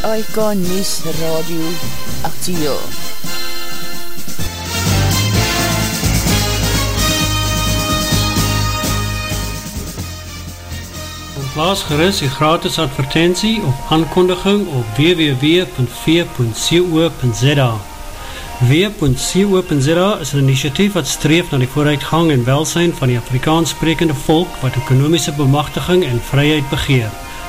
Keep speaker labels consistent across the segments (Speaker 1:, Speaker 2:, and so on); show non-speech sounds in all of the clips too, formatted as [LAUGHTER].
Speaker 1: SAIK News Radio Actiel.
Speaker 2: Plaas geris die gratis advertentie of aankondiging op www.v.co.za W.co.za is een initiatief wat streef na die vooruitgang en welsijn van die Afrikaans sprekende volk wat ekonomische bemachtiging en vryheid begeer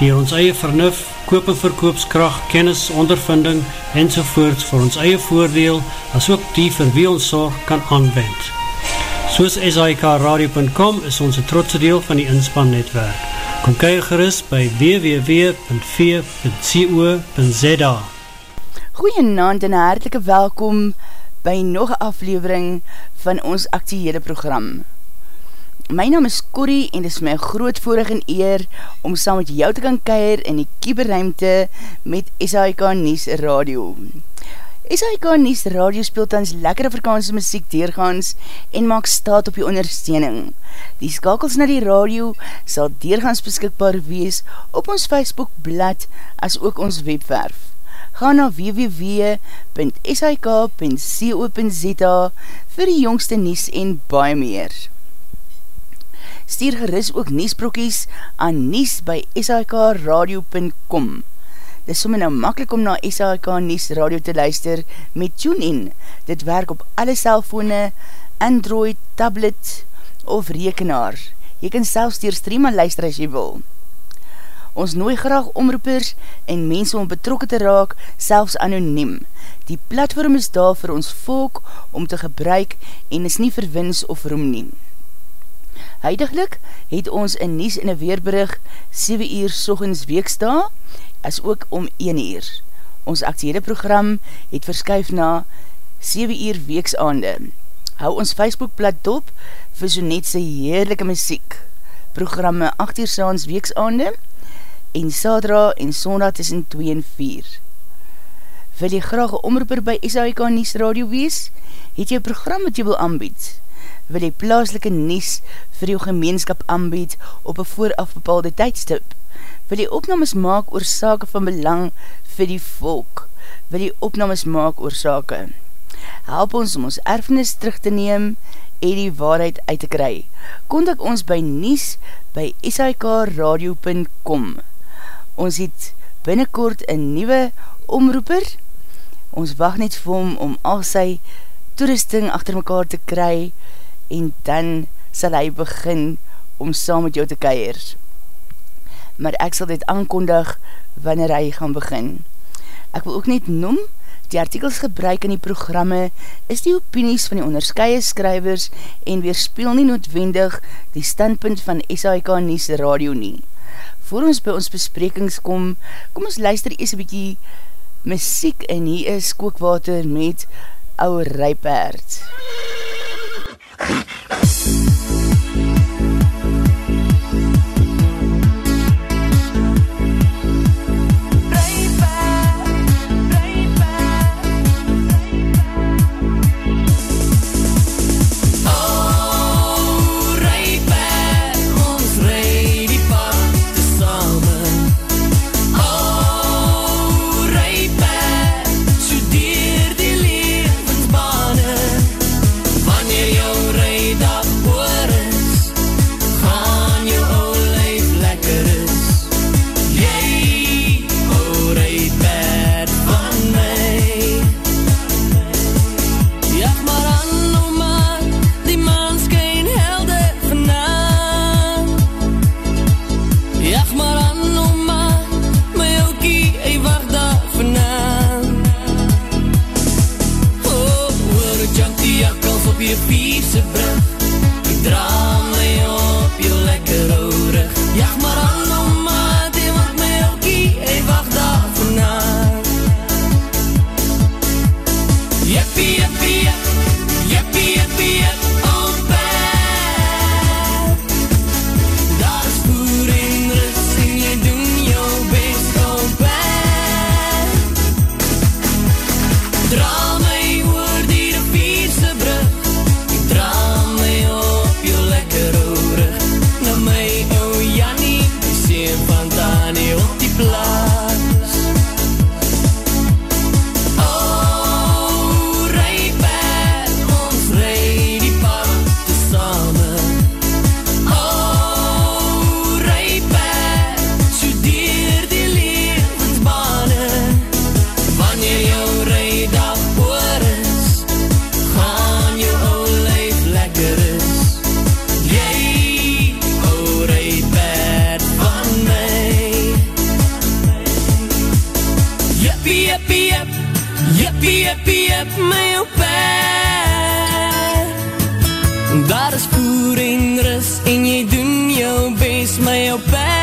Speaker 2: die ons eie vernuf, koop en verkoopskracht, kennis, ondervinding en sovoorts vir ons eie voordeel as ook die vir wie ons zorg kan aanwend. Soos SIKRadio.com is ons een trotse deel van die inspannetwerk. Kom kyk gerust by www.v.co.za
Speaker 1: Goeienaand en hartelike welkom by nog een aflevering van ons actiehede program. My naam is Corrie en dit is my groot voorig en eer om saam met jou te kan keir in die kieberruimte met SHK Nies Radio. SHK Nies Radio speelt ons lekker Afrikaanse muziek deurgaans en maak staat op die ondersteuning. Die skakels na die radio sal deurgaans beskikbaar wees op ons Facebook blad as ook ons webwerf. Ga na www.shk.co.za vir die jongste nies en baie meer stuur geris ook niesbroekies aan nies by shikradio.com. Dit is somme nou makkelijk om na SHK Nies Radio te luister met TuneIn. Dit werk op alle cellfone, Android, tablet of rekenaar. Jy kan selfs dier streama luister as jy wil. Ons nooi graag omroepers en mense om betrokken te raak, selfs anoniem. Die platform is daar vir ons volk om te gebruik en is nie verwins of roem neem. Huidiglik het ons in Nies in een weerbrug 7 uur sogens weeksta, as ook om 1 uur. Ons actiede program het verskuif na 7 uur weeksaande. Hou ons Facebookblad dop vir so net sy heerlijke muziek. Programme 8 uur saans weeksaande en Sadra en Sondag tussen 2 en 4. Wil jy graag een omroeper by SAIK Nies Radio wees? Het jy een program wat jy wil aanbied? Wil die plaaslike nies vir jou gemeenskap aanbied op een vooraf bepaalde tydstip. Wil die opnames maak oor sake van belang vir die volk. Wil die opnames maak oor sake. Help ons om ons erfenis terug te neem en die waarheid uit te kry. Kontak ons by nies by sikradio.com Ons het binnenkort een nieuwe omroeper. Ons wacht net vir hom om al sy toerusting achter mekaar te kry en dan sal hy begin om saam met jou te keir. Maar ek sal dit aankondig wanneer hy gaan begin. Ek wil ook net noem, die artikels gebruik in die programme is die opinies van die onderskeie skrywers en weerspeel nie noodwendig die standpunt van SAIK Nies Radio nie. Voor ons by ons besprekings kom, kom ons luister eers een bykie muziek en hier is kookwater met ouwe rypaard.
Speaker 3: Wanneer Thank you. yippee, yippee, yip, yippee, yippee, yip, my ou pad. Daar is voer en rus en jy doen jou best, my ou
Speaker 1: pad.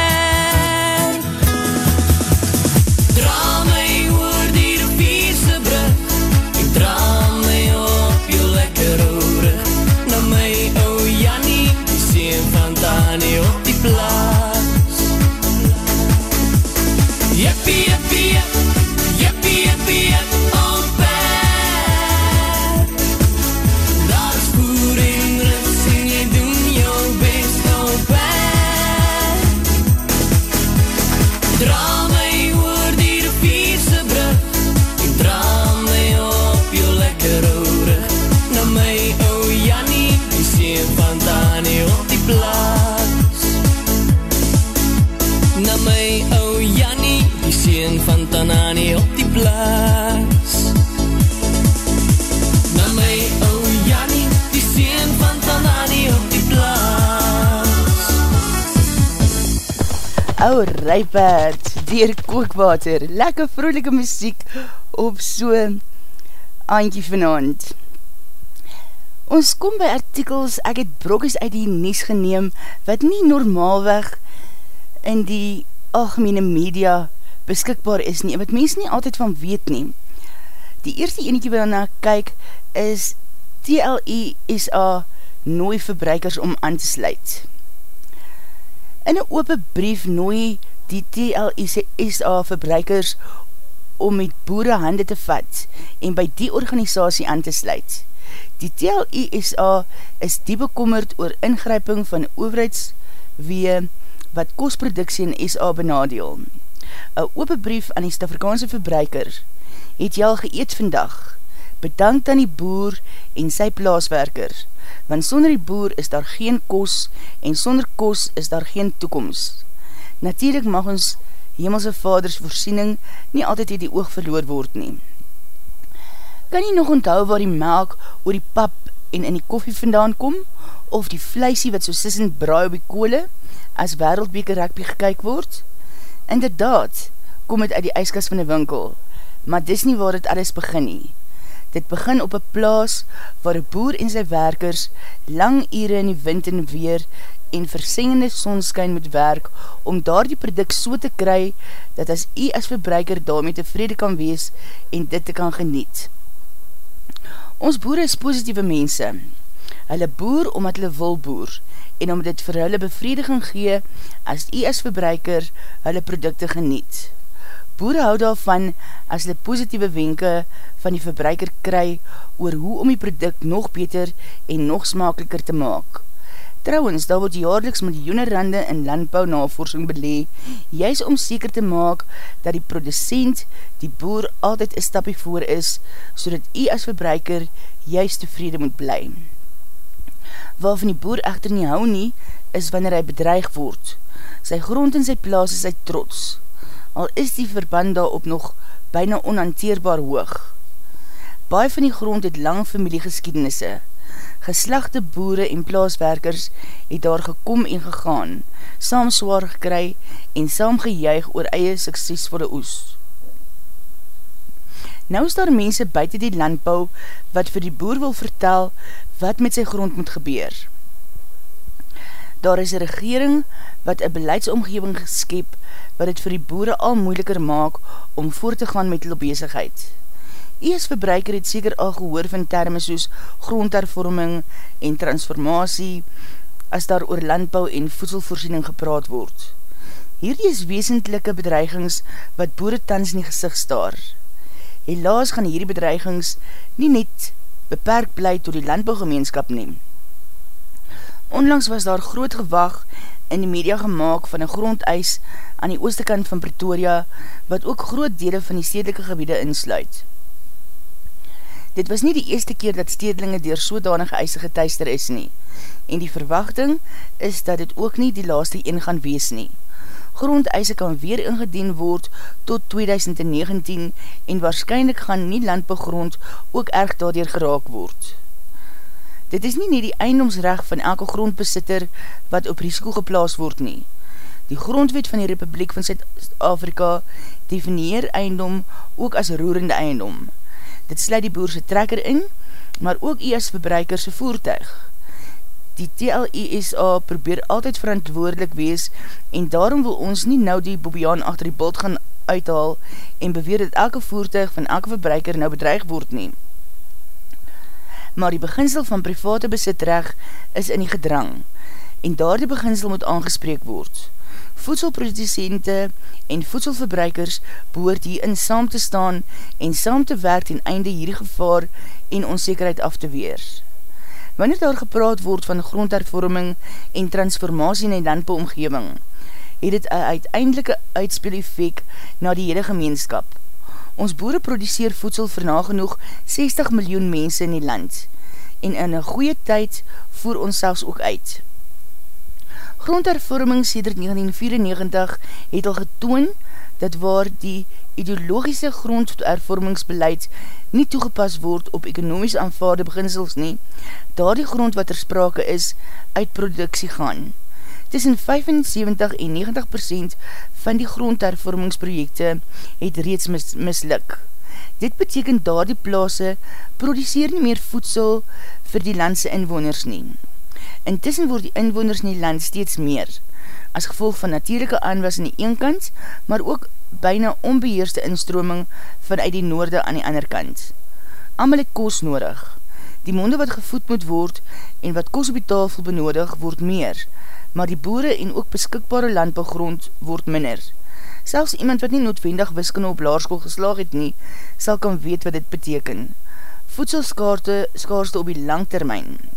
Speaker 1: Rijpaard, dier kookwater, lekker vroelike muziek op so aantje vanavond. Ons kom by artikels, ek het brokies uit die nies geneem, wat nie normaalweg in die algemene media beskikbaar is nie, wat mens nie altyd van weet nie. Die eerste enetje wat na kyk is TLI SA nooi verbruikers om aan te sluit. In een open brief nooi die TLISA verbruikers om met boere hande te vat en by die organisatie aan te sluit. Die TLISA is die bekommerd oor ingryping van overheidswee wat kostproduksie in SA benadeel. Een open brief aan die Stafrikaanse verbruiker het jy al geëet vandag. Bedankt aan die boer en sy plaaswerker, want sonder die boer is daar geen kos en sonder kos is daar geen toekomst. Natuurlijk mag ons hemelse vaders voorsiening nie altyd in die oog verloor word nie. Kan jy nog onthou waar die melk oor die pap en in die koffie vandaan kom? Of die vleisie wat so sissend braai op die koole as wereldbeker rugby gekyk word? Inderdaad, kom het uit die ijskas van die winkel, maar dis nie waar het alles begin nie. Dit begin op een plaas waar een boer en sy werkers lang ure in die wind en weer en versengende sonskyn moet werk om daar die product so te kry dat as jy as verbruiker daarmee tevrede kan wees en dit te kan geniet. Ons boere is positieve mense. Hulle boer omdat hulle wil boer en omdat dit vir hulle bevrediging gee as jy as verbruiker hulle producte geniet. Boere hou daarvan as hulle positieve wenke van die verbruiker kry oor hoe om die product nog beter en nog smakeliker te maak. Trouwens, daar word jaarliks miljoene rande in landbouw navorsing belee, juist om seker te maak dat die producent, die boer, altyd een stapie voor is, so dat jy as verbruiker juist tevrede moet bly. Waarvan die boer echter nie hou nie, is wanneer hy bedreig word. Sy grond en sy plaas is sy trots. Al is die verband daarop nog byna onhanteerbaar hoog. Baie van die grond het lang familiegeskiednisse, geslachte boere en plaaswerkers het daar gekom en gegaan, saam zwaar gekry en saam gejuig oor eie suksesvolle oes. Nou is daar mense buiten die landbouw wat vir die boer wil vertel wat met sy grond moet gebeur. Daar is een regering wat een beleidsomgeving geskep wat het vir die boere al moeiliker maak om voort te gaan met hulle bezigheid. Ees verbruiker het seker al gehoor van termen soos grondhervorming en transformatie as daar oor landbouw en voedselvoorziening gepraat word. Hierdie is weesentelike bedreigings wat boere tans in die gezicht staar. Helaas gaan hierdie bedreigings nie net beperk bly tot die landbouwgemeenskap neem. Onlangs was daar groot gewag in die media gemaakt van een grondeis aan die ooste kant van Pretoria, wat ook groot dele van die stedelike gebiede insluit. Dit was nie die eerste keer dat stedelinge door sodanige eise geteister is nie, en die verwachting is dat dit ook nie die laaste een gaan wees nie. Grondeise kan weer ingedien word tot 2019 en waarschijnlijk gaan nie landbegrond ook erg daardoor geraak word. Dit is nie nie die eindomsrecht van elke grondbesitter wat op risiko geplaas word nie. Die grondwet van die Republiek van Zuid-Afrika definieer eindom ook as roerende eindom. Dit sluit die boerse trekker in, maar ook u as verbruikerse voertuig. Die TLISA probeer altyd verantwoordelik wees en daarom wil ons nie nou die bobiaan achter die bot gaan uithaal en beweer dat elke voertuig van elke verbruiker nou bedreig word neem maar die beginsel van private besitreg is in die gedrang en daar die beginsel moet aangespreek word. Voedselproducente en voedselverbruikers behoort hierin saam te staan en saam te werk ten einde hierdie gevaar en onzekerheid af te weer. Wanneer daar gepraat word van grondhervorming en transformatie in die landbeomgeving, het het een uiteindelike uitspeel effect na die hele gemeenskap. Ons boere produceer voedsel vir nagenoeg 60 miljoen mense in die land en in een goeie tyd voer ons selfs ook uit. Grondhervorming sedert 1994 het al getoon dat waar die ideologische grondhervormingsbeleid nie toegepas word op ekonomisch aanvaarde beginsels nie, daar die grond wat er sprake is, uit productie gaan tussen 75 en 90 procent van die grondhervormingsprojekte het reeds mis, misluk. Dit beteken daar die plaase produceer nie meer voedsel vir die landse inwoners nie. Intussen word die inwoners in die land steeds meer, as gevolg van natuurlijke aanwas in die een kant, maar ook byna onbeheerste instroming vanuit die noorde aan die ander kant. Amal het koos nodig. Die monde wat gevoed moet word en wat koos op die tafel benodig, word meer, maar die boere en ook beskikbare landbegrond word minder. Selfs iemand wat nie noodwendig wiskunde op laarskool geslaag het nie, sal kan weet wat dit beteken. Voedselskaarte skaarste op die langtermijn.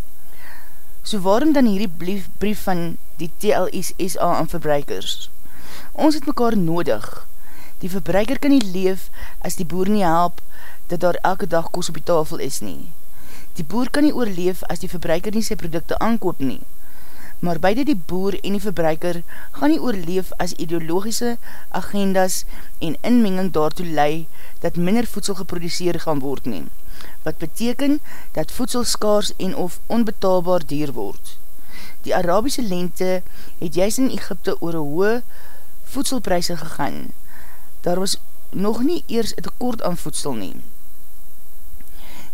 Speaker 1: So waarom dan hierdie brief, brief van die TLSSA aan verbruikers? Ons het mekaar nodig. Die verbruiker kan nie leef as die boer nie help dat daar elke dag kos op die tafel is nie. Die boer kan nie oorleef as die verbruiker nie sy producte aankoop nie maar beide die boer en die verbruiker gaan nie oorleef as ideologische agendas en inmenging daartoe lei dat minder voedsel geproduceer gaan word neem, wat beteken dat voedsel skaars en of onbetaalbaar dier word. Die Arabische lente het juist in Egypte oor een hoë voedselprijse gegaan. Daar was nog nie eers een tekort aan voedsel neem.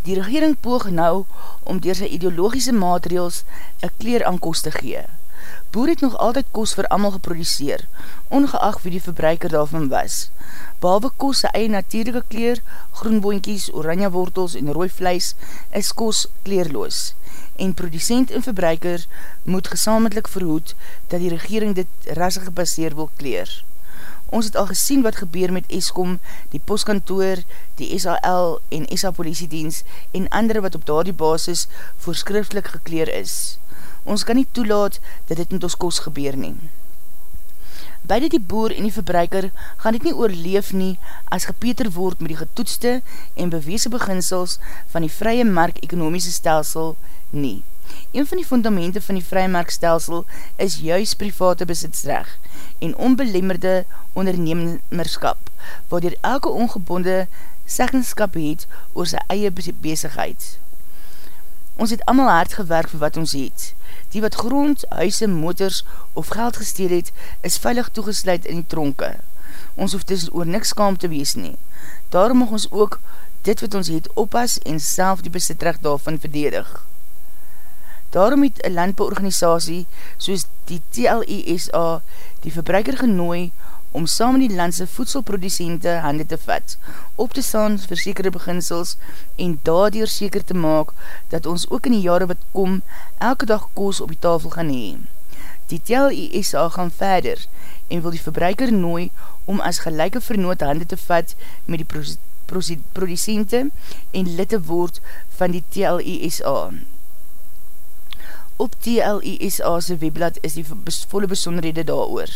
Speaker 1: Die regering poog nou om dier sy ideologische maatregels een kleer aan kost te gee. Boer het nog altyd kost vir amal geproduceer, ongeacht wie die verbruiker daarvan was. Behalve kost sy eie natuurlijke kleer, groenboinkies, oranje wortels en rooi vlees, is kost kleerloos. En producent en verbruiker moet gesamentlik verhoed dat die regering dit rassig gebaseer wil kleer. Ons het al gesien wat gebeur met ESCOM, die postkantoor, die SAL en SA politiedienst en andere wat op daardie basis voorskriftelik gekleer is. Ons kan nie toelaat dat dit met ons kos gebeur nie. Beide die boer en die verbruiker gaan dit nie oorleef nie as gepeter word met die getoetste en beweese beginsels van die vrye mark ekonomiese stelsel nie. Een van die fundamente van die vrymarkstelsel is juist private besitsrecht en onbelemmerde ondernemerskap, waardoor elke ongebonde seggenskap het oor sy eie bezigheid. Ons het allemaal hard gewerk vir wat ons het. Die wat grond, huise, motors of geld gesteel het, is veilig toegesluit in die tronke. Ons hoef dus oor niks kaam te wees nie. Daarom mag ons ook dit wat ons het oppas en self die besitrecht daarvan verdedig. Daarom het een landbeorganisatie soos die TLESA die verbruiker genooi om saam die landse voedselproducente hande te vat, op te staan vir sekere beginsels en daardoor seker te maak dat ons ook in die jare wat kom elke dag koos op die tafel gaan hee. Die TLESA gaan verder en wil die verbruiker nooi om as gelijke vernoot hande te vat met die producente en litte woord van die TLESA. Op TLISA'se webblad is die volle besonderhede daar oor.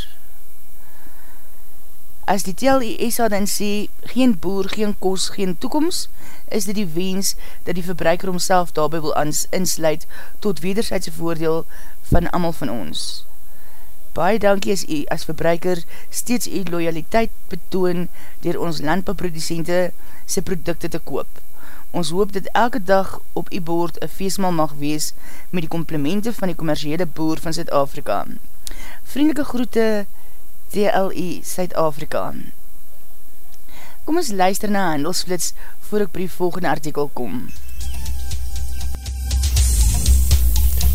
Speaker 1: As die TLISA dan sê, geen boer, geen kos, geen toekomst, is dit die wens dat die verbruiker homself daarby wil insluit tot wederzijdse voordeel van amal van ons. Baie dankie as u as verbruiker steeds u loyaliteit betoon dier ons landbouwproducente sy producte te koop. Ons hoop dat elke dag op die boord een feestmaal mag wees met die komplemente van die commerciële boer van Zuid-Afrika. Vriendelike groete TLI Zuid-Afrika. Kom ons luister na handelsflits voor ek by die volgende artikel kom.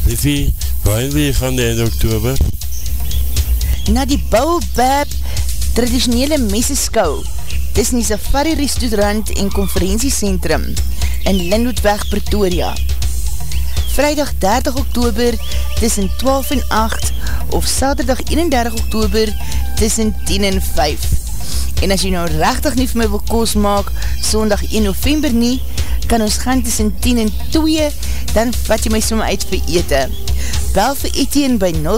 Speaker 4: Liffie, waarin wil jy gaan die einde oktober?
Speaker 1: Na die Baobab traditionele meseskou tussen die Safari Restaurant en Conferentiecentrum in Lindhoedweg, Pretoria. Vrijdag 30 oktober tussen 12 en 8 of Saterdag 31 oktober tussen 10 en 5. En as jy nou rechtig nie vir my wil koos maak, sondag 1 november nie, kan ons gaan tussen 10 en 2, dan vat jy my som uit vir ete. Bel vir Etienne by 074-538-4508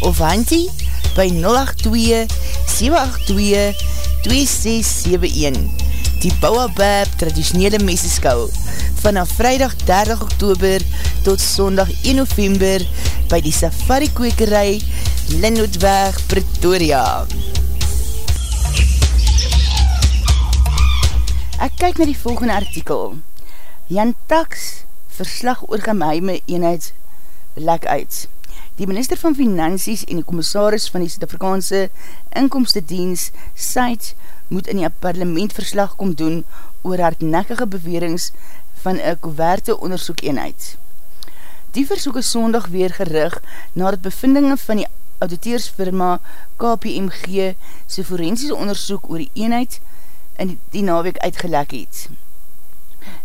Speaker 1: of Hantie by 082-782-2671 die Bouwabab traditionele meseskou vanaf vrijdag 30 oktober tot sondag 1 november by die safari kwekerij Linnootweg Pretoria. Ek kyk na die volgende artikel. Jan Tax verslag oor geheime eenheid lek uit. Die minister van Finansies en die commissaris van die Suid-Afrikaanse Inkomstedienst, SAIT, moet in die parlement verslag kom doen oor hardnekkige bewerings van een koverte onderzoek eenheid. Die versoek is sondag weer gerig na het bevindinge van die auditeursfirma KPMG sy forensiese onderzoek oor die eenheid in die nawek uitgelek het.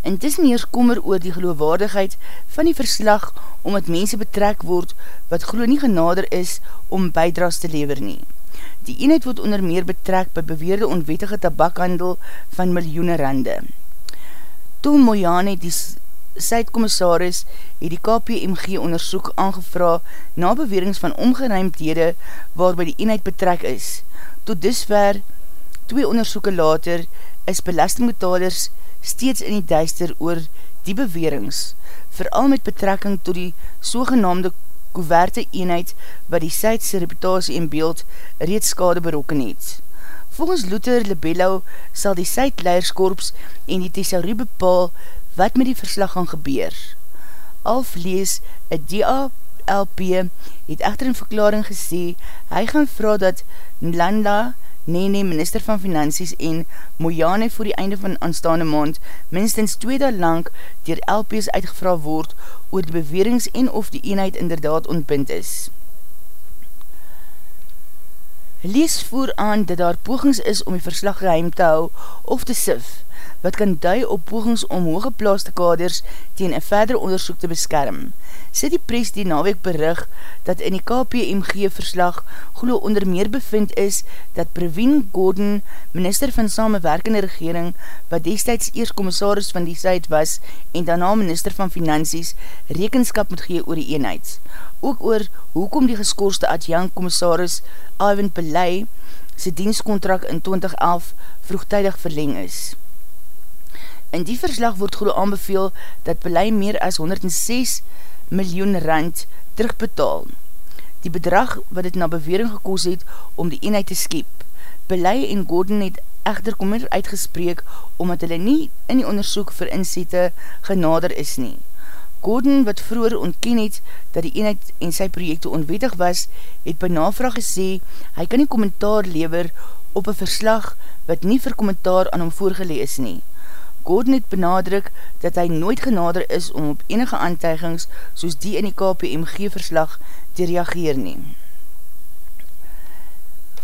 Speaker 1: Intussen heers kommer oor die geloofwaardigheid van die verslag omdat mense betrek word wat glo nie genader is om bijdras te lever nie. Die eenheid word onder meer betrek by beweerde onwettige tabakhandel van miljoene rande. Tom Mojane, die Suidkommissaris, het die KPMG onderzoek aangevra na bewerings van omgeruimdhede waarby die eenheid betrek is. Tot disver, twee onderzoeken later, is belastingbetalers steeds in die duister oor die bewerings, vooral met betrekking tot die sogenaamde koeverte eenheid wat die Suidse reputatie en beeld reeds skade berokken het. Volgens Luther Lebello sal die Suidleierskorps en die thesaurie bepaal wat met die verslag gaan gebeur. Alf lees, een DALP het echter in verklaring gesê, hy gaan vraag dat Nlanda Nene, minister van Finansies en Mojane voor die einde van aanstaande maand minstens twee daal lang dier LP's uitgevra word oor die bewerings en of die eenheid inderdaad ontbind is. Lees voer aan dat daar pogings is om die verslag geheim te hou of te sif, wat kan dui op pogings om hooggeplaaste kaders teen een verder onderzoek te beskerm. Sit die pres die nawek berig dat in die KPMG verslag glo onder meer bevind is dat Praveen Gordon, minister van samenwerkende regering, wat destijds eerst commissaris van die site was en daarna minister van finansies, rekenskap moet gee oor die eenheid. Ook oor hoekom die geskoorste adjang commissaris Ivan Pillay sy dienstkontrak in 2011 vroegtijdig verleng is. In die verslag word goede aanbeveel dat Belay meer as 106 miljoen rand terugbetaal. Die bedrag wat het na bewering gekoos het om die eenheid te skep. Belay en Gordon het echter kommer uitgespreek omdat hulle nie in die onderzoek vir inzette genader is nie. Gordon, wat vroeger ontken het dat die eenheid en sy projekte onwettig was, het by navraag gesê, hy kan nie kommentaar lever op een verslag wat nie vir kommentaar aan hom voorgelees nie. Gordon het benadruk dat hy nooit genader is om op enige aantuigings soos die in die KPMG verslag te reageer neem.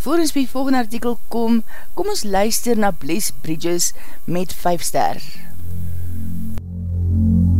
Speaker 1: Voor ons by volgende artikel kom, kom ons luister na Bless Bridges met 5 ster.
Speaker 5: kans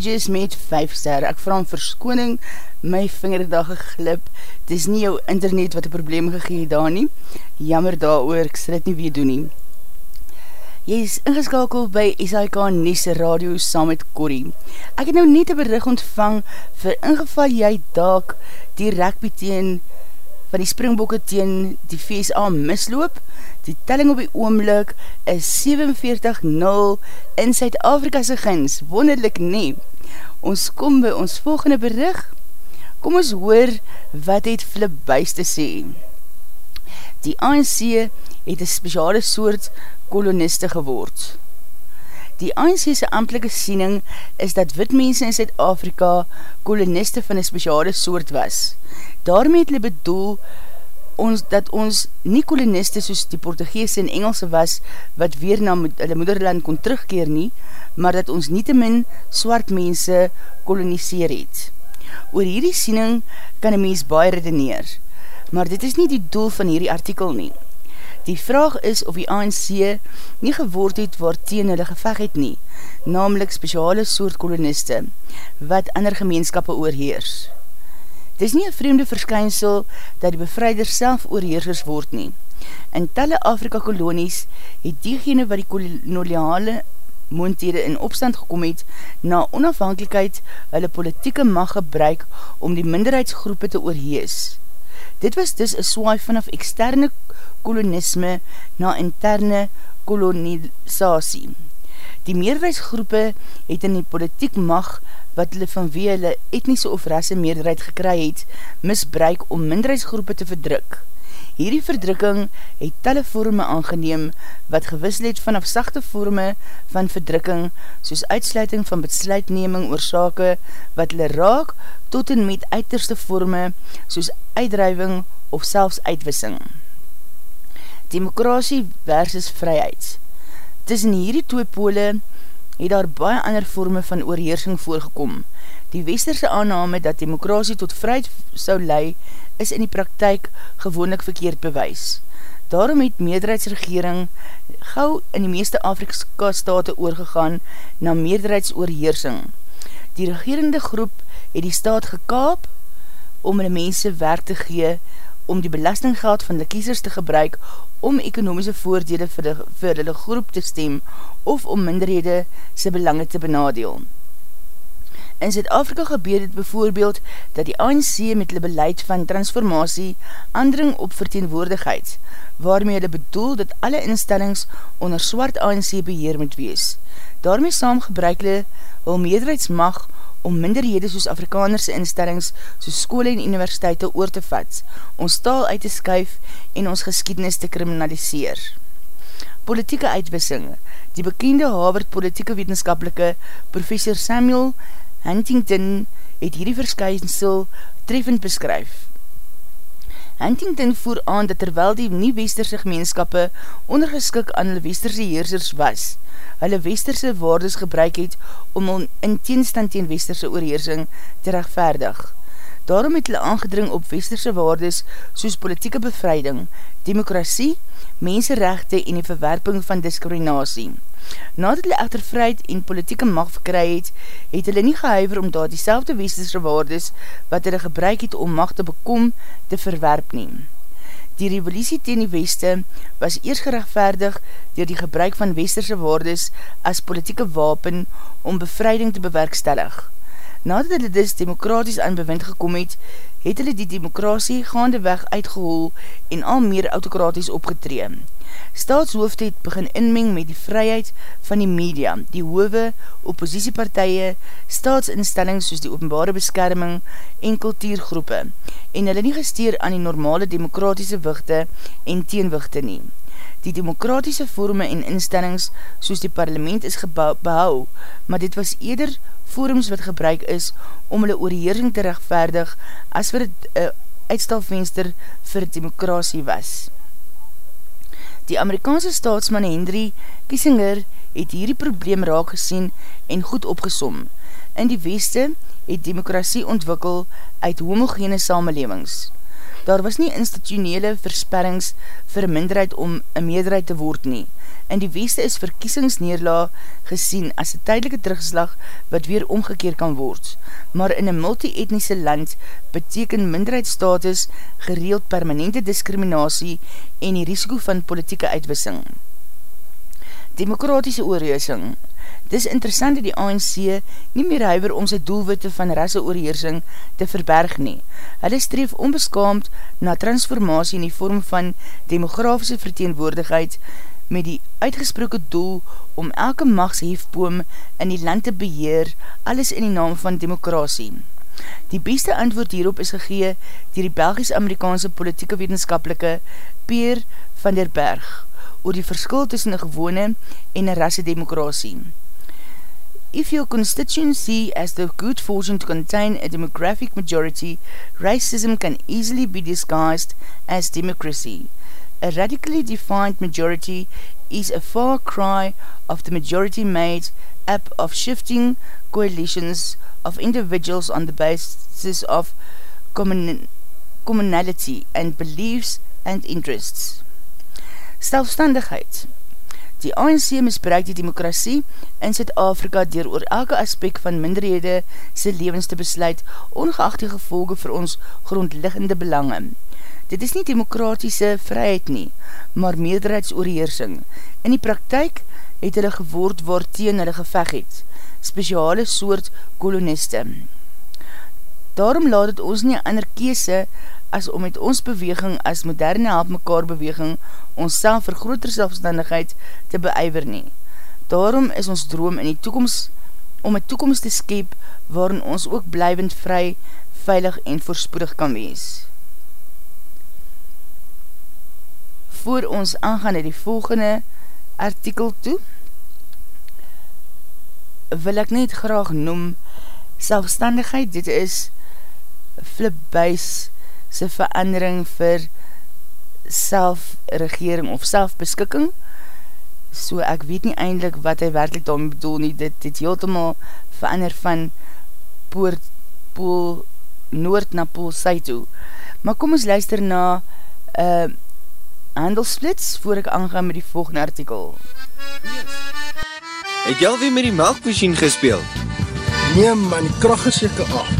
Speaker 1: Bridges met 5 ster. Ek vraag verskoning, my vinger daar geglip. Het is nie jou internet wat die probleem gegee daar nie. Jammer daar oor, ek sal dit nie weer doen nie. Jy is ingeskakeld by SIK Nies Radio saam met Corrie. Ek het nou net een bericht ontvang vir ingeval jy daak die rugby teen van die springbokke teen die VSA misloop. Die telling op die oomlik is 47-0 in Suid-Afrika'se gins. Wonderlik nie. Ons kom by ons volgende bericht. Kom ons hoor wat het Flip Buys te sê. Die ANC het een speciale soort koloniste geword. Die ANC'se amtelike siening is dat wit mense in Zuid-Afrika koloniste van een speciale soort was. Daarmee het hulle bedoel ons, dat ons nie koloniste soos die Portugeese en Engelse was wat weer na hulle moederland kon terugkeer nie, maar dat ons nie te min swart mense koloniseer het. Oor hierdie siening kan een mens baie redeneer, maar dit is nie die doel van hierdie artikel nie. Die vraag is of die ANC nie geword het waar teen hulle geveg het nie, namelijk speciale soort koloniste, wat ander gemeenskappe oorheers. Het is nie een vreemde verskynsel dat die bevrijders self oorheersers word nie. In talle Afrika kolonies het diegene wat die koloniale moonthede in opstand gekom het, na onafhankelijkheid hulle politieke mag gebruik om die minderheidsgroepe te oorhees. Dit was dus een swaai vanaf externe kolonisme na interne kolonisatie. Die meerderheidsgroepe het in die politiek mag wat hulle vanwee hulle etnische of rasse meerderheid gekry het, misbruik om minderheidsgroepe te verdruk. Hierdie verdrukking het talle vorme aangeneem wat gewissel het vanaf sachte vorme van verdrukking soos uitsluiting van besluitneming oor sake wat hulle raak tot en met uiterste vorme soos uitdruiving of selfs uitwissing. Demokrasie versus vryheid Tussen hierdie twee pole het daar baie ander vorme van oorheersing voorgekom. Die westerse aanname dat demokrasie tot vryheid sou lei is in die praktijk gewoonlik verkeerd bewys. Daarom het meerderheidsregering gauw in die meeste Afrika state oorgegaan na meerderheidsoorheersing. Die regerende groep het die staat gekaap om hulle mense werk te gee om die belastinggeld van die kiesers te gebruik om ekonomiese voordele vir, die, vir hulle groep te stem of om minderhede sy belange te benadeel. In Zuid-Afrika gebeur het bijvoorbeeld dat die ANC met hulle beleid van transformatie andring op verteenwoordigheid, waarmee hulle bedoel dat alle instellings onder swart ANC beheer moet wees. Daarmee saam gebruik hulle hul meerderheidsmag om minderhede soos Afrikanerse instellings soos skole en universiteite oor te vat, ons taal uit te skuif en ons geskiednis te kriminaliseer. Politieke uitwissing Die bekende Harvard politieke wetenskapelike professor Samuel Huntington het hierdie verskynsel treffend beskryf. Huntington voer aan dat terwyl die nie-westerse gemeenskappe ondergeskik aan hulle westerse heersers was, hulle westerse waardes gebruik het om in teenstand teen westerse oorheersing te rechtvaardig. Daarom het hulle aangedring op westerse waardes soos politieke bevrijding, demokrasie, menserechte en die verwerping van diskriminatie. Nadat hulle echter vryheid en politieke mag verkry het, het hulle nie gehuiver om daar die selfde westerse waardes wat hulle gebruik het om mag te bekom te verwerp neem. Die revolutie teen die weste was eers gerechtvaardig dier die gebruik van westerse waardes as politieke wapen om bevrijding te bewerkstellig. Nadat hulle dis demokraties aan bewind gekom het, het hulle die demokrasie gaande weg uitgehol en al meer autokraties opgetree. Staatshoofd het begin inmeng met die vryheid van die media, die hove, oppositiepartije, staatsinstellings soos die openbare beskerming en kultuurgroepe en hulle nie gesteer aan die normale demokratiese wigte en teenwigte nie. Die demokratiese vorme en instellings soos die parlement is behou, maar dit was eerder forums wat gebruik is om hulle oorheersing te rechtvaardig as vir het uh, uitstalvenster vir demokrasie was. Die Amerikaanse staatsman Henry Kissinger het hierdie probleem raak gesien en goed opgesom. In die weste het demokrasie ontwikkel uit homogene samelewings. Daar was nie institutionele versperrings vir minderheid om een meerderheid te word nie. In die weste is verkiesingsneerla gesien as een tydelike terugslag wat weer omgekeer kan word. Maar in een multi-etnische land beteken minderheidsstatus gereeld permanente discriminatie en die risiko van politieke uitwissing. Demokratiese oorheersing Dis interessant dat die ANC nie meer huiver om sy doelwitte van rasse oorheersing te verberg nie. Hulle streef onbeskaamd na transformatie in die vorm van demografische verteenwoordigheid met die uitgesproke doel om elke machtsheefboom in die land te beheer, alles in die naam van demokrasie. Die beste antwoord hierop is gegee dier die Belgisch-Amerikaanse politieke wetenskapelike Peer van der Berg oor die verskil tussen een gewone en een rasse demokrasie. If your constituency has the good fortune to contain a demographic majority, racism can easily be disguised as democracy. A radically defined majority is a far cry of the majority made up of shifting coalitions of individuals on the basis of commonality and beliefs and interests. Selfstandigheid Die ANC misbruik die demokrasie in Zuid-Afrika dier oor elke aspek van minderhede sy levens te besluit, ongeacht die gevolge vir ons grondliggende belange. Dit is nie demokratiese vryheid nie, maar meerderheidsoorheersing. In die praktijk het hulle gewoord waar teen hulle geveg het, speciale soort koloniste. Daarom laat het ons nie ander kese as om met ons beweging as moderne help mekaar beweging ons self vir groter selfstandigheid te beijver nie. Daarom is ons droom in die toekomst om een toekomst te skep waarin ons ook blijvend vry, veilig en voorspoedig kan wees. Voor ons aangaan in die volgende artikel toe, wil ek net graag noem selfstandigheid, dit is flipbuis sy verandering vir selfregering of selfbeskikking. So ek weet nie eindelijk wat hy werkelijk daarmee bedoel nie. Dit het heeltemaal verander van poort, pool, noord na pool sy toe. Maar kom ons luister na uh, handelsplits voor ek aangaan met die volgende artikel.
Speaker 6: Het jy alweer met die melkmachine gespeeld?
Speaker 7: Nee man, die kracht is jyke af.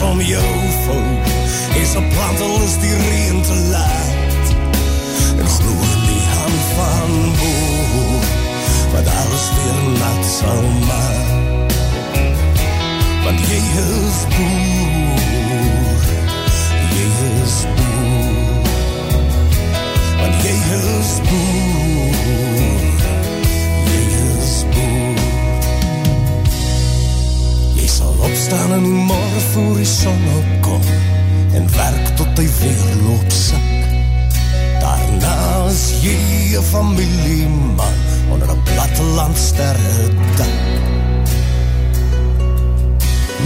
Speaker 8: Om jou vou Is een plant al is die reen te laat. En glo in die hand van boer Wat alles weer nat sal maak. Want jy is boer Jy is boer. Want jy is boer sal opstaan in die morgen voor die son opkom En werk tot die weerloop sak. Daarna is jy een familieman Onder een platteland sterre dak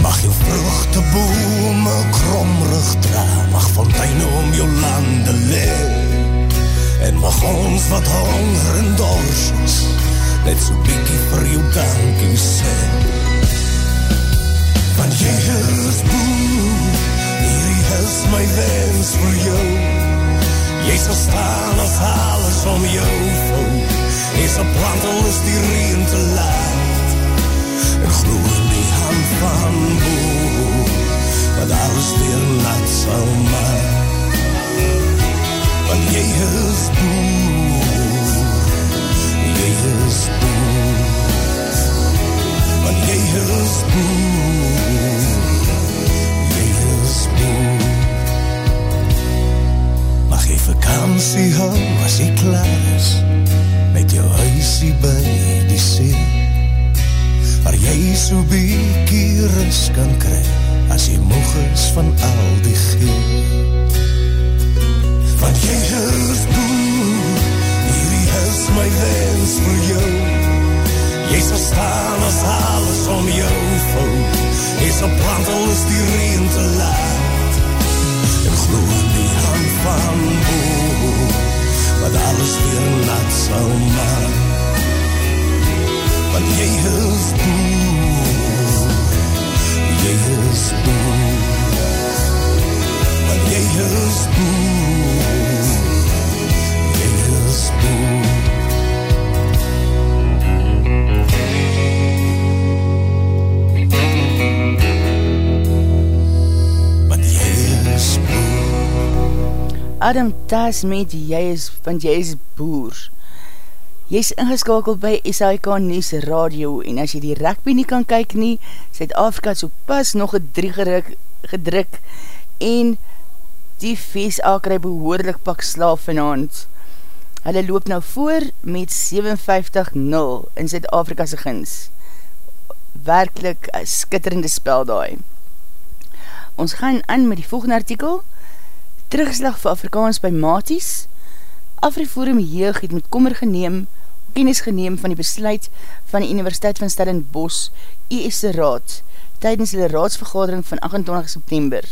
Speaker 8: Mag jou vruchtebome kromrig dra Mag fonteine om jou lande leef En mag ons wat honger en dors is Net so bykie vir jou dankie sê Want jy is boer Hierdie is my wens vir jou. Jy sal staan as alles om jou vou Jy sal plant al is die reen te laat. En glo in die hand van boer Wat alles weer nat sal maak. Want jy is boer. Jy my wens vir jou Jy sal staan as alles om jou vou. Jy sal plant al is die reen te laat
Speaker 1: Adam Tas met jy is, want jy is boer. Jy is ingeskakeld by SAIK News Radio en as jy die rugby nie kan kyk nie, Zuid-Afrika so pas nog een drie gedruk, gedruk en die VSA kry behoorlik pak slaaf vanavond. Hulle loop nou voor met 57-0 in Zuid-Afrika se gins. Werkelijk skitterende spel daai. Ons gaan aan met die volgende artikel. Terugslag vir Afrikaans by Maties. Afriforum Jeug het met kommer geneem, kennis geneem van die besluit van die Universiteit van Stellenbosch, IS'e Raad, tydens die raadsvergadering van 28 September,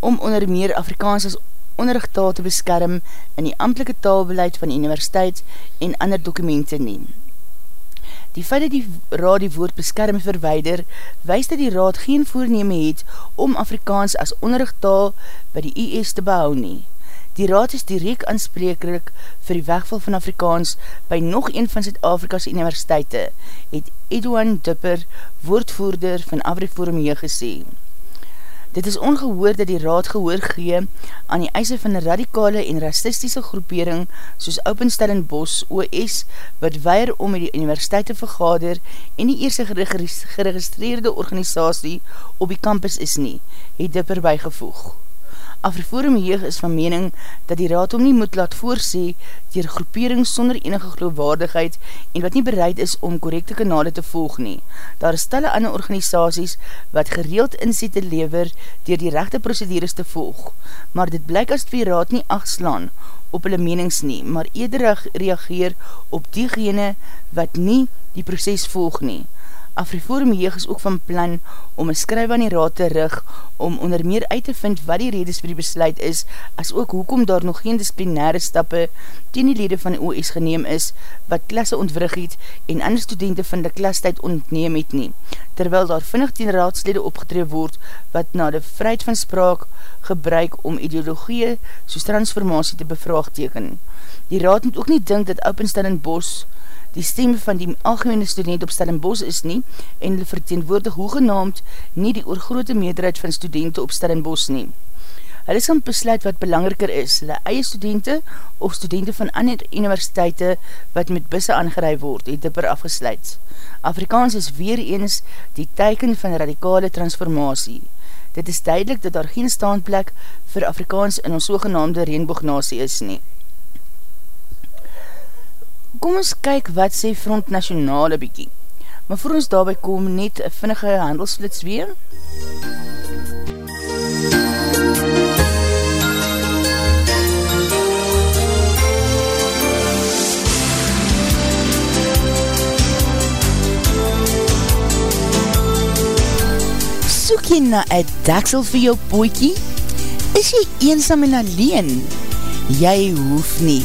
Speaker 1: om onder meer Afrikaans as onderrichttaal te beskerm in die amtelike taalbeleid van die universiteit en ander dokumente neem. Die feit dat die raad die woord beskerm verweider, wees dat die raad geen voorneme het om Afrikaans as onderrichttaal by die IS te behou nie. Die raad is direct aanspreeklik vir die wegval van Afrikaans by nog een van Zuid-Afrika's universiteite, het Edouan Dupper, woordvoerder van Afriforum Jeug gesê. Dit is ongehoor dat die raad gehoor gee aan die eise van een radikale en racistische groepering soos Openstell en Bos OS wat weier om met die universiteit te vergader en die eerste geregistreerde organisatie op die campus is nie, het Dipper bijgevoeg. Afriforum Jeug is van mening dat die raad om nie moet laat voorsê dier groepering sonder enige geloofwaardigheid en wat nie bereid is om korrekte kanale te volg nie. Daar is stelle ander organisaties wat gereeld inzet te lever dier die rechte procedures te volg, maar dit blyk as die raad nie achtslaan op hulle menings nie, maar eerder reageer op diegene wat nie die proces volg nie. Afriforum Jeug is ook van plan om een skryf aan die raad te rig om onder meer uit te vind wat die redes vir die besluit is, as ook hoekom daar nog geen disciplinaire stappe teen die lede van die OS geneem is, wat klasse ontwrig het en ander studenten van die klastijd ontneem het nie, terwyl daar vinnig teen raadslede opgetree word wat na die vryheid van spraak gebruik om ideologie soos transformatie te bevraagteken. Die raad moet ook nie dink dat Openstad en Bos die stem van die algemene student op Stellenbos is nie en hulle verteenwoordig hoegenaamd nie die oorgrote meerderheid van studenten op Stellenbos nie. Hulle sal besluit wat belangriker is, hulle eie studenten of studenten van ander universiteite wat met busse aangerei word, het dipper afgesluit. Afrikaans is weer eens die teiken van radikale transformatie. Dit is duidelik dat daar geen staanplek vir Afrikaans in ons sogenaamde reenboognasie is nie. Kom ons kyk wat sê Front Nationale bykie. Maar voor ons daarby kom net een vinnige handelsflits weer. Soek jy na een daksel vir jou poekie? Is jy eensam en alleen? Jy hoef nie.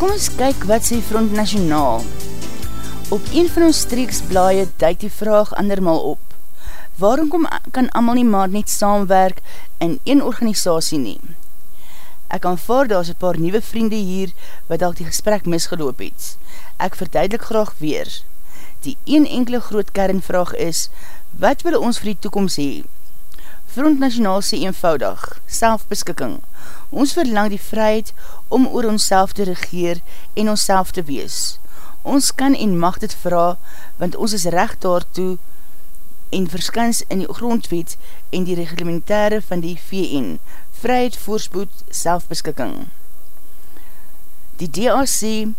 Speaker 1: Kom ons kyk wat sê Front Nationaal. Op een van ons streeksblaie duik die vraag andermal op. Waarom kom, kan amal nie maar net saamwerk in een organisatie neem? Ek aanvaar daar is een paar nieuwe vriende hier wat al die gesprek misgeloop het. Ek verduidelik graag weer. Die een enkele groot kernvraag is, wat wil ons vir die toekomst hee? Front Nationaal sê eenvoudig, selfbeskikking. Ons verlang die vryheid om oor ons te regeer en ons te wees. Ons kan en mag dit vraag, want ons is recht daartoe en verskans in die grondwet en die reglementaire van die VN, vryheid, voorspoed, selfbeskikking. Die DA sê,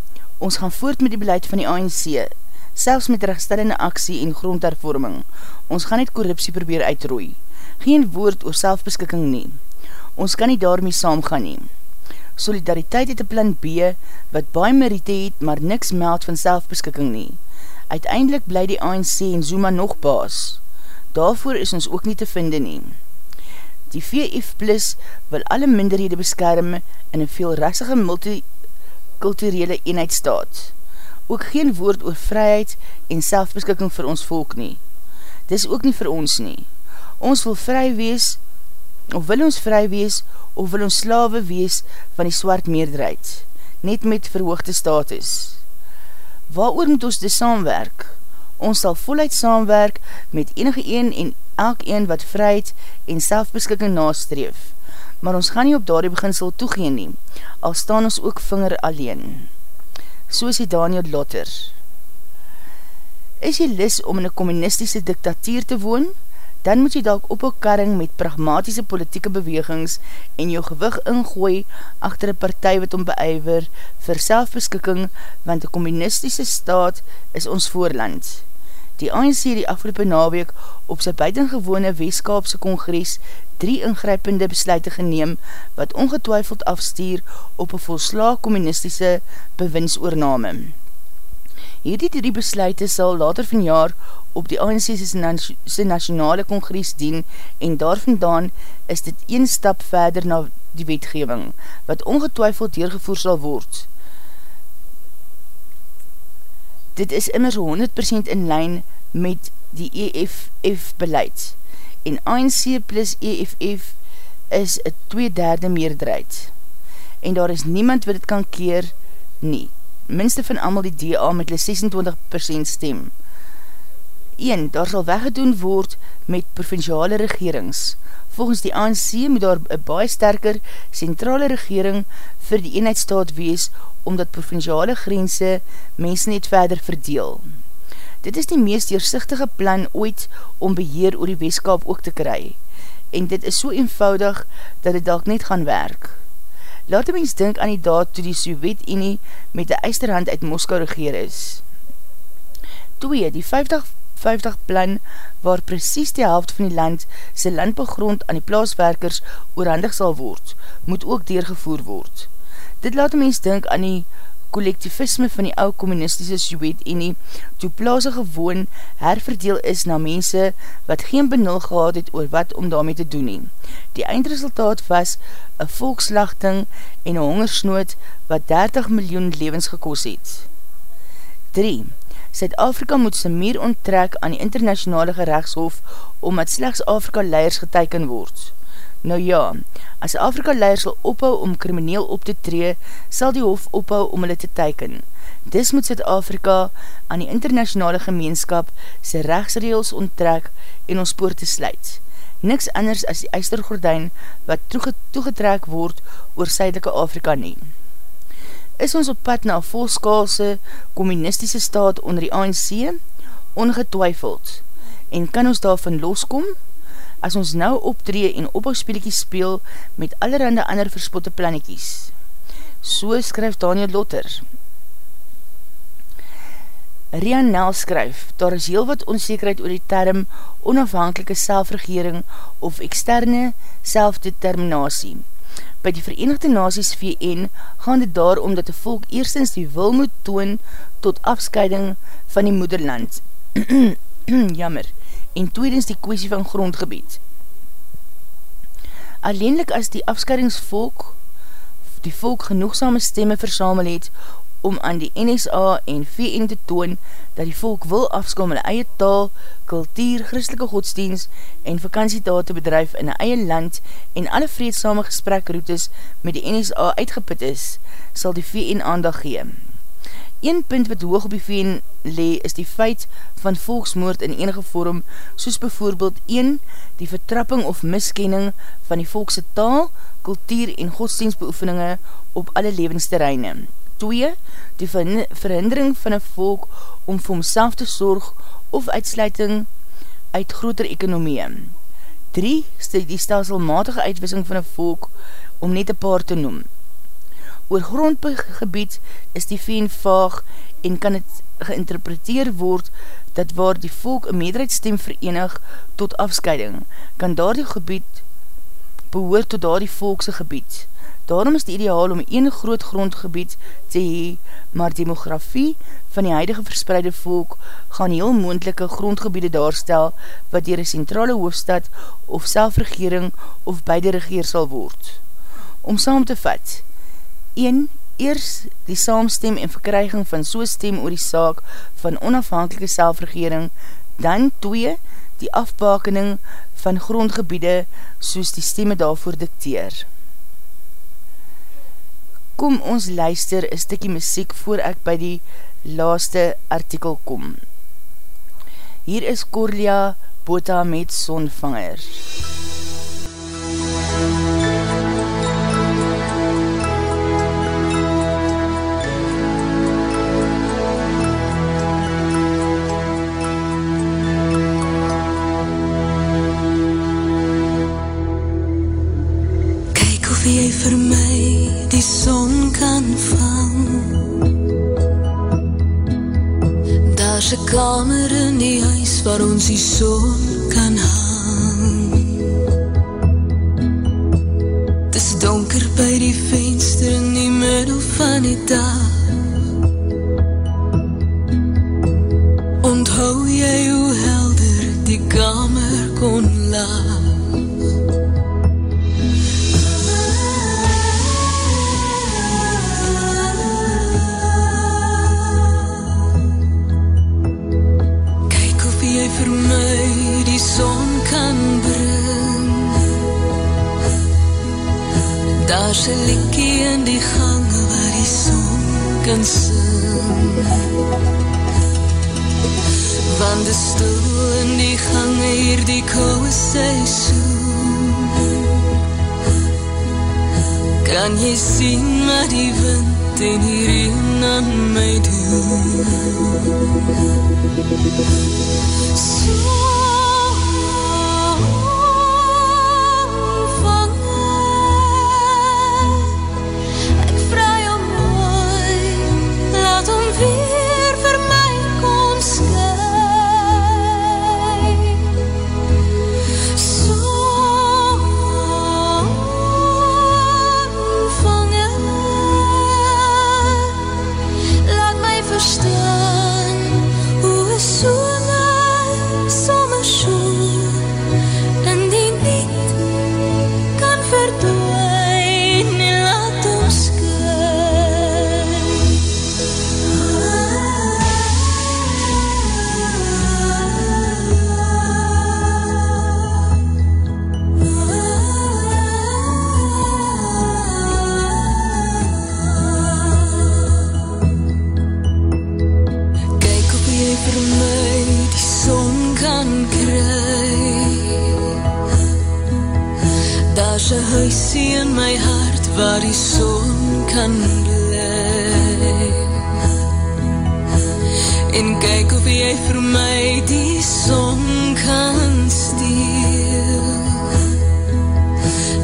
Speaker 1: ons gaan voort met die beleid van die ANC, selfs met rechtstellende aksie en grondhervorming. Ons gaan net korruptie probeer uitrooi. Geen woord oor selfbeskikking nie. Ons kan nie daarmee saamgaan nie. Solidariteit het een plan B, wat baie merite het, maar niks meld van selfbeskikking nie. Uiteindelik bly die ANC en Zuma nog baas. Daarvoor is ons ook nie te vinde nie. Die VF Plus wil alle minderhede beskerm in een veel rassige multikulturele eenheid staat. Ook geen woord oor vryheid en selfbeskikking vir ons volk nie. Dis ook nie vir ons nie. Ons wil vry wees, of wil ons vry wees, of wil ons slawe wees van die swart meerderheid, net met verhoogde status. Waar moet ons dis saamwerk? Ons sal voluit saamwerk met enige een en elk een wat vryheid en selfbeskikking nastreef. Maar ons gaan nie op daardie beginsel toegeen nie, al staan ons ook vinger alleen. So is die Daniel Lotter. Is jy lis om in een communistische diktatuur te woon? Dan moet jy dalk op karring met pragmatiese politieke bewegings en jou gewig ingooi achter een partij wat om beijver vir selfbeskikking, want die communistische staat is ons voorland. Die ANC die afgelopen naweek op sy buitengewone Westkaapse kongres drie ingrypende besluite geneem wat ongetwijfeld afstuur op een volsla communistische bewinsoorname. Hierdie drie besluite sal later van jaar op die ANC sy nationale kongres dien en daarvandaan is dit een stap verder na die wetgeving wat ongetwijfeld deurgevoer sal word. Dit is immers 100% in lijn met die EFF beleid en ANC plus EFF is een twee derde meerderheid en daar is niemand wat het kan keer nie. Minste van allemaal die DA met die 26% stem. 1. Daar sal weggedoen word met provinciale regerings. Volgens die ANC moet daar een baie sterker centrale regering vir die eenheidsstaat wees, omdat provinciale grense mens net verder verdeel. Dit is die meest deursichtige plan ooit om beheer oor die weeskap ook te kry. En dit is so eenvoudig dat dit dalk net gaan werk. Laat die mens dink aan die daad toe die Sowjet-Unie met die eisterhand uit Moskou regeer is. 2. Die 50-50 plan waar precies die helft van die land sy landbegrond aan die plaaswerkers oorhandig sal word, moet ook deurgevoer word. Dit laat die mens dink aan die kollektivisme van die ou communistische Sowjet-Unie toe plaase gewoon herverdeel is na mense wat geen benul gehad het oor wat om daarmee te doen nie. Die eindresultaat was een volkslachting en een hongersnood wat 30 miljoen levens gekos het. 3. Zuid-Afrika moet sy meer onttrek aan die internationale gerechtshof omdat slechts Afrika leiers geteiken word. Nou ja, as Afrika leier sal ophou om krimineel op te tree, sal die hof ophou om hulle te teiken. Dis moet Zuid-Afrika aan die internationale gemeenskap sy rechtsreels onttrek en ons poort te sluit. Niks anders as die eistergordijn wat toegetrek word oor Suidelike Afrika nie. Is ons op pad na volskaalse communistische staat onder die ANC? Ongetwijfeld. En kan ons daarvan loskom? As ons nou optree en ophouspelekies speel met allerhande ander verspotte plannekies. So skryf Daniel Lotter. Rian Nel skryf, daar is heel wat onzekerheid oor die term onafhankelike selfregering of externe selfdeterminatie. By die Verenigde Naties VN gaan dit daarom dat die volk eerstens die wil moet toon tot afscheiding van die moederland. [CLEARS THROAT] Jammer en tweedens die kwestie van grondgebied. Alleenlik as die afskaringsvolk die volk genoegsame stemme versamel het om aan die NSA en VN te toon dat die volk wil afskal met eie taal, kultuur, christelike godsdienst en vakantietaal te bedrijf in eie land en alle vreedsame gesprekroutes met die NSA uitgeput is, sal die VN aandag gee. Een punt wat hoog op die veen le is die feit van volksmoord in enige vorm, soos bijvoorbeeld 1. die vertrapping of miskenning van die volkse taal, kultuur en godsdienstbeoefeninge op alle levensterreine. 2. die verhindering van een volk om vir homself te sorg of uitsluiting uit groter ekonomie. 3. die stelselmatige uitwissing van een volk om net een paar te noem. Oor grondgebied is die veen vaag en kan het geïnterpreteer word dat waar die volk een meerderheidsstem verenig tot afscheiding, kan daar die gebied behoor tot daar die volkse gebied. Daarom is die ideaal om een groot grondgebied te hee, maar demografie van die huidige verspreide volk gaan heel moendelike grondgebiede daarstel wat dier een centrale hoofstad of selfregering of beide regeer sal word. Om saam te vat, 1. Eers die saamstem en verkryging van so stem oor die saak van onafhankelike selfregering, dan 2. Die afbakening van grondgebiede soos die stemme daarvoor dikteer. Kom ons luister een stikkie muziek voor ek by die laaste artikel kom. Hier is Corlia Bota met Sonvanger. MUZIEK
Speaker 9: vir my die son kan vang. Daar's 'n kamer in die huis waar ons die son waar die son kan bly En kyk of jy vir my die son kan steel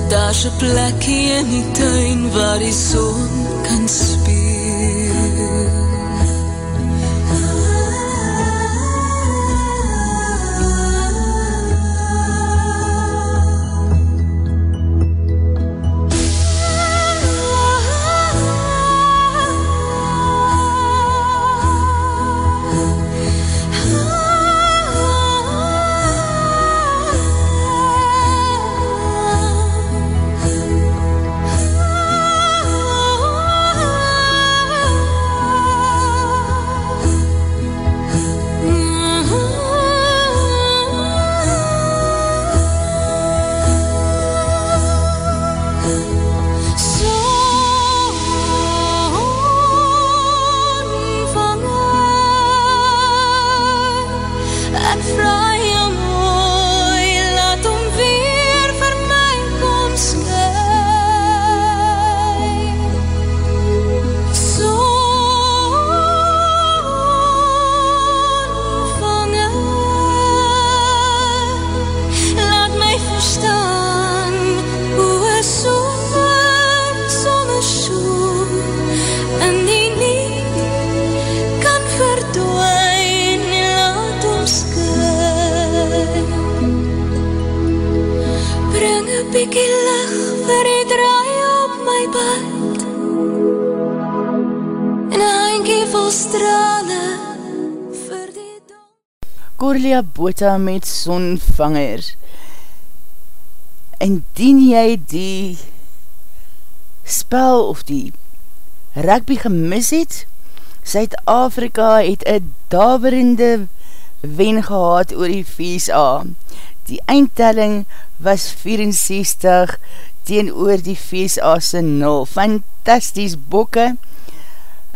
Speaker 9: Daar's 'n plekkie in die tuin waar die son kan speel bietjie lig vir die draai op my pad. En 'n handjie vol strale vir die
Speaker 1: Corlia Bota met Sonvanger. Indien jy die spel of die rugby gemis het, Suid-Afrika het een daverende wen gehad oor die VSA. Die eindtelling was 64 teen oor die VSA se 0. Fantasties bokke.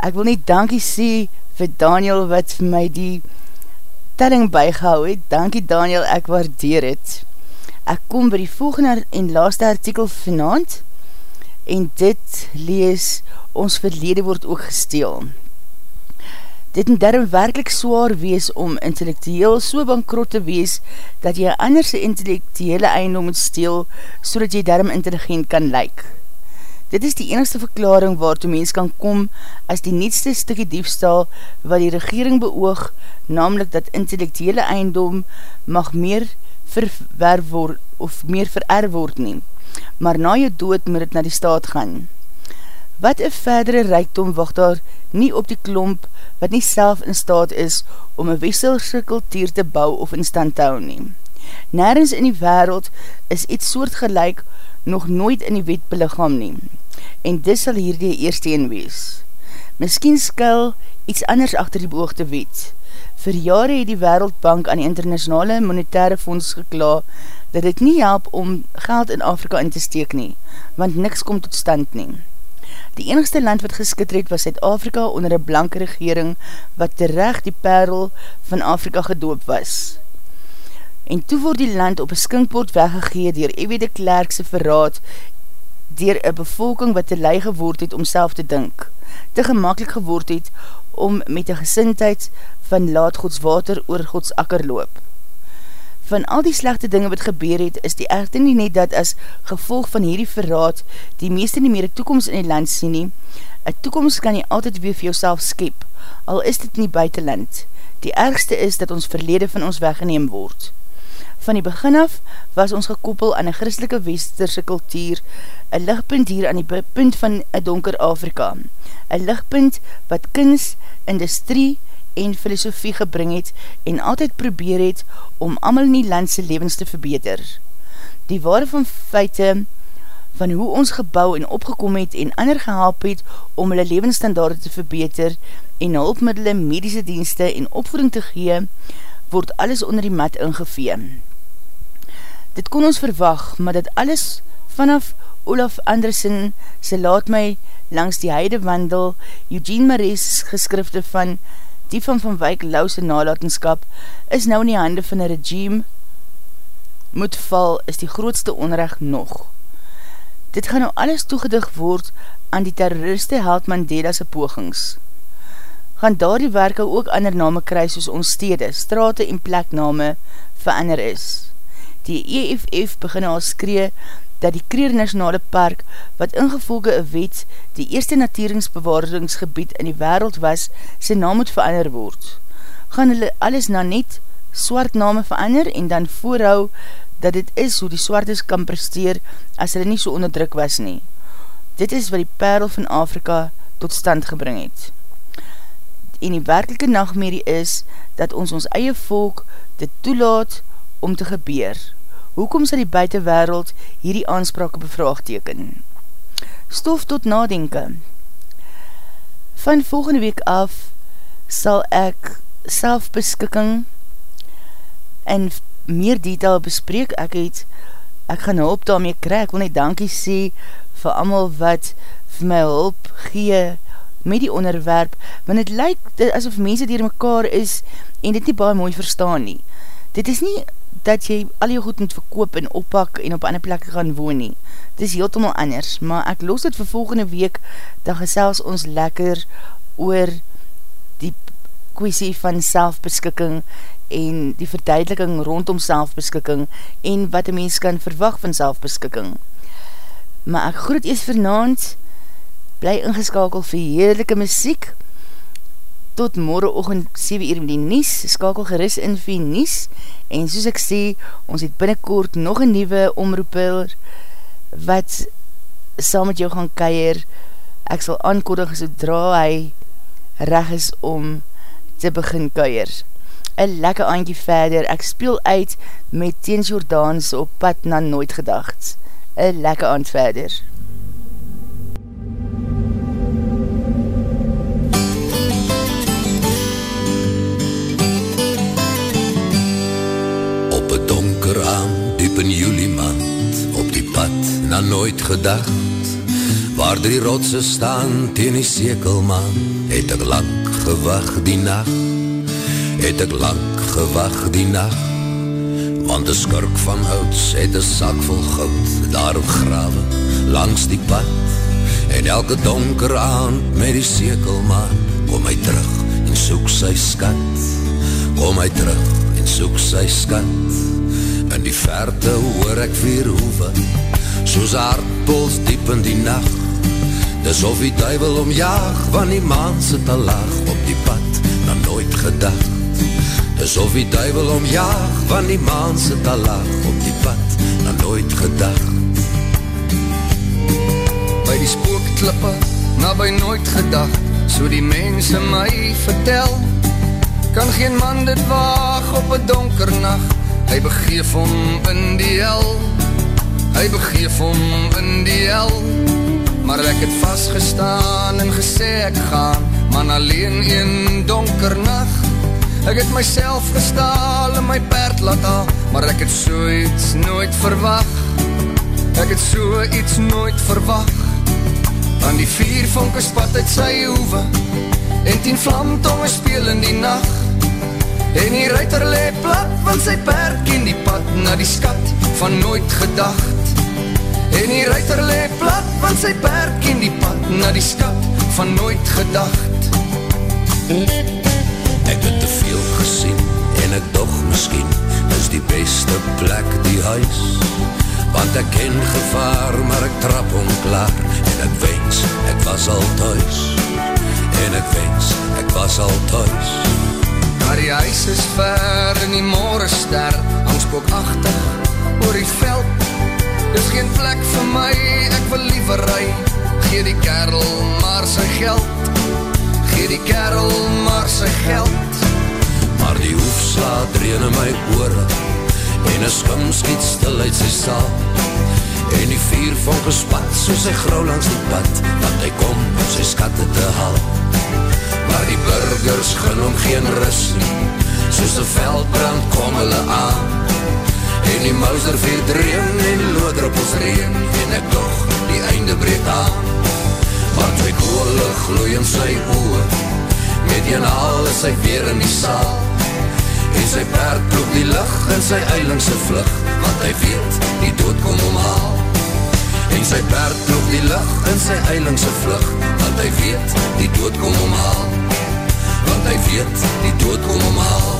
Speaker 1: Ek wil nie dankie sê vir Daniel wat vir my die telling bygehou het. Dankie Daniel, ek waardeer het. Ek kom by die volgende en laaste artikel vanavond en dit lees ons verlede word ook gesteel. Dit moet daarom werkelijk zwaar wees om intellectueel so bankrot te wees dat jy anderse intellectuele eindom moet steel so dat jy daarom intelligent kan lyk. Dit is die enigste verklaring waartoe mens kan kom as die nietste stikkie diefstal wat die regering beoog, namelijk dat intellectuele eindom mag meer verwerf word of meer vererf word neem. Maar na jou dood moet het na die staat gaan. Wat een verdere reikdom wacht daar nie op die klomp wat nie self in staat is om een wesselse kultuur te bou of in stand hou neem. Nergens in die wereld is iets soortgelijk nog nooit in die wet belichaam neem. En dis sal hier die eerste een wees. Miskien skuil iets anders achter die beoogde wet. Vir jare het die Wereldbank aan die Internationale Monetaire Fonds gekla dat dit nie help om geld in Afrika in te steek nie, want niks kom tot stand nie. Die enigste land wat geskit het was Zuid-Afrika onder een blanke regering wat terecht die perl van Afrika gedoop was. En toe word die land op een skinkpoort weggegeed dier Ewe de Klerkse verraad dier een bevolking wat te lei geword het om self te dink, te gemakkelijk geword het om met die gesintheid van laat gods water oor gods akker loop. Van al die slechte dinge wat gebeur het, is die echte nie net dat as gevolg van hierdie verraad die meeste nie meer een toekomst in die land sien nie. Een toekomst kan jy altyd weer vir jouself skep, al is dit nie buitenland. Die ergste is dat ons verlede van ons weggeneem word. Van die begin af was ons gekoppel aan een christelike westerse kultuur, een lichtpunt hier aan die punt van een donker Afrika. Een lichtpunt wat kins, industrie en filosofie gebring het en altyd probeer het om amal in die landse levens te verbeter. Die waarde van feite van hoe ons gebouw en opgekom het en ander gehelp het om hulle levensstandaarde te verbeter en hulpmiddele, medische dienste en opvoeding te gee, word alles onder die mat ingeveen. Dit kon ons verwag, maar dit alles vanaf Olaf Andersen se laat my langs die heide wandel, Eugene Maries geskrifte van die van Van Wyk Lauwse nalatenskap, is nou in die hande van een regime, moet val, is die grootste onrecht nog. Dit gaan nou alles toegedig word aan die terroriste held Mandela's pogings. Gaan daar die werke ook ander name kry soos ons stede, strate en plekname verander is die EFF begin al skree dat die Kreer Nationale Park, wat ingevolge een wet die eerste natuuringsbewaringsgebied in die wereld was, sy naam moet verander word. Gaan hulle alles na net swart name verander en dan voorhou dat dit is hoe die swartes kan presteer as hulle nie so onderdruk was nie. Dit is wat die perl van Afrika tot stand gebring het. En die werkelike nachtmerrie is dat ons ons eie volk dit toelaat om te gebeur. Hoekom sal die buitenwereld hierdie aansprake bevraagteken? Stof tot nadenken. Van volgende week af sal ek selfbeskikking en meer detail bespreek. Ek het, ek gaan hulp daarmee kry. Ek wil net dankie sê vir amal wat vir my hulp gee met die onderwerp, want het lyk asof mense dier mekaar is en dit nie baie mooi verstaan nie. Dit is nie dat jy al jou goed moet verkoop en oppak en op ander plekke gaan woon nie. Dit is heeltemal anders, maar ek los dit vir volgende week, dan gesels ons lekker oor die kwestie van selfbeskikking en die verduideliking rondom selfbeskikking en wat een mens kan verwag van selfbeskikking. Maar ek groet eers vernaand, bly ingeskakel vir heerlijke muziek, tot morgenochtend 7 uur met die Nies, skakel geris in vir Nies, en soos ek sê, ons het binnenkort nog een nieuwe omroeper, wat saam met jou gaan keier, ek sal aankondig sodra hy reg is om te begin keier. Een lekker aantje verder, ek speel uit met Teens Jordaans op pad na nooit gedacht. Een lekker aant verder.
Speaker 8: In juli maand op die pad na nooit gedacht. Waar drie rotse staan teen die sekelman het ek lang gewacht die nacht. Het ek lang gewacht die nacht want die skurk van houts het een sak vol goud daarop grawe langs die pad. En elke donker aand met die sekelman kom hy terug en soek sy skat. Kom hy terug en soek sy skat In die verte hoor ek vier hoeve Soos aardpols diep in die nacht. Dis of die duivel omjaag Want die maan sit al laag op die pad Na nooit gedacht. Dis of die duivel omjaag Want die maan sit al laag op die pad Na nooit gedacht.
Speaker 10: By die spookklippe Na by nooit gedacht So die mense my vertel Kan geen man dit waag op een donker nacht Hy begeef om in die hel. Hy begeef om in die hel. Maar ek het vastgestaan en gesê ek gaan Man alleen een donker nacht Ek het myself gestaal en my perd laat al Maar ek het so iets nooit verwacht Ek het so iets nooit verwacht Want die vier vonke spat uit sy hoeve En tien vlamtonge speel in die nacht En die ruiter le plat Want sy perk in die pad Na die skat van nooit gedacht. En die ruiter le plat Want sy perk in die pad Na die skat van nooit gedacht.
Speaker 8: Ek het te veel gesien En ek doch miskien Is die beste plek die huis. Want ek ken gevaar Maar ek trap onklaar En ek wens ek was al thuis. En ek wens ek was al thuis
Speaker 10: Maar die huis is ver in die morgenster Angspookachtig oor die veld. Dis geen plek vir my, ek wil liever ry. Gee die kerel maar sy geld. Gee die kerel maar sy geld.
Speaker 8: Maar die hoefsla dreen in my oore En een skum skiet stil uit sy saal En die vier vonke spat soos sy grauw langs die pad Want hy kom om sy skatte te haal. Maar die burgers gun om geen rus nie. Soos die veldbrand kom hulle aan. En die mouser veer dreem en loodruppels reen En ek toch die einde breek aan. Maar twee koole gloei in sy oe Met een haal is hy weer in die saal. En sy paard ploeg die licht in sy eilingse vlug Want hy weet die dood kom omhaal En sy paard ploeg die licht in sy eilingse vlug Want hy weet die dood kom omhaal Want hy weet die dood kom omhaal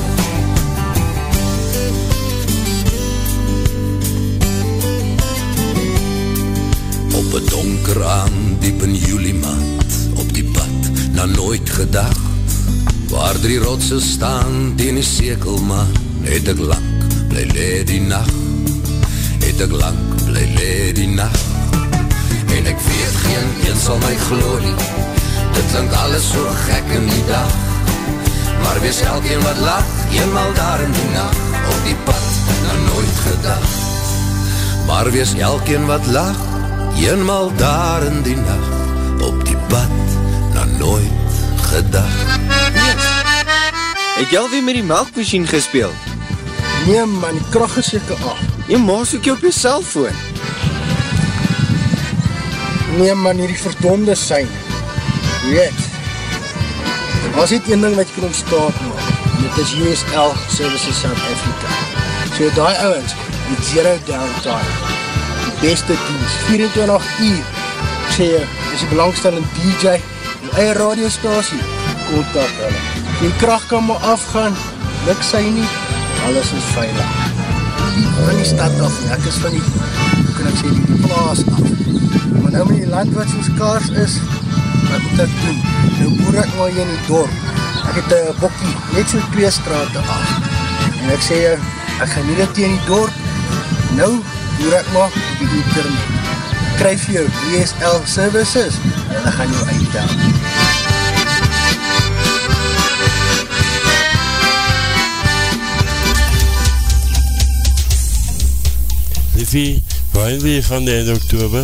Speaker 8: Op een donker aan, diep in juli maand Op die pad, na nooit gedacht Waar drie rotse staan, teen die sekelmaan Het ek lang, bly le die nacht. Het ek lang, bly le die nacht En ek weet geen een sal my glorie Dit klink alles so gek in die dag Maar wees elkeen wat lach, eenmaal daar in die nacht Op die pad, na nooit gedacht Maar wees elkeen wat lach Eenmaal daar in die nacht Op die pad Na nooit gedacht
Speaker 6: Nees, het jy alweer met die melkmachine gespeel?
Speaker 7: Nee man, die kracht is jyke af.
Speaker 6: Jy maas ook jy op jy cellfoon.
Speaker 7: Nee man, hierdie verdonde sein. Weet, as dit een ding wat jy kan ontstaan maak, dit is USL Services South Africa. So die ouwens, met zero downtime, die beste dienst, 24 uur, ek sê jy, is die belangstellende DJ, die eie radiostasie, kontak hulle. Die kracht kan maar afgaan, luk sy nie, alles is veilig. Van die stad af, nie. ek is van die, hoe kan ek sê, die plaas af. Maar nou met die land wat soos kaars is, wat moet ek doen? Nou boer ek maar hier in die dorp. Ek het een bokkie, net so twee straten af. En ek sê, ek gaan nie dit in die dorp. Nou boer ek maar op die internet. Kryf jou DSL services en ek gaan jou uitdaan.
Speaker 4: Liffie, waar wil je gaan de einde oktober?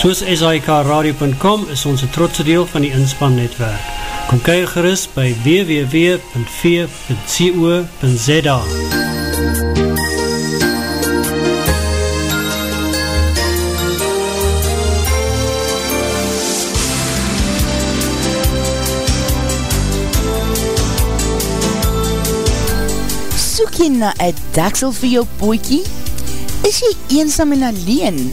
Speaker 2: Soos SIKRadio.com is ons een trotse deel van die inspannetwerk. Kom kyk gerust by www.v.co.za
Speaker 1: Soek jy na een daksel vir jou poekie? Is jy eensam en alleen?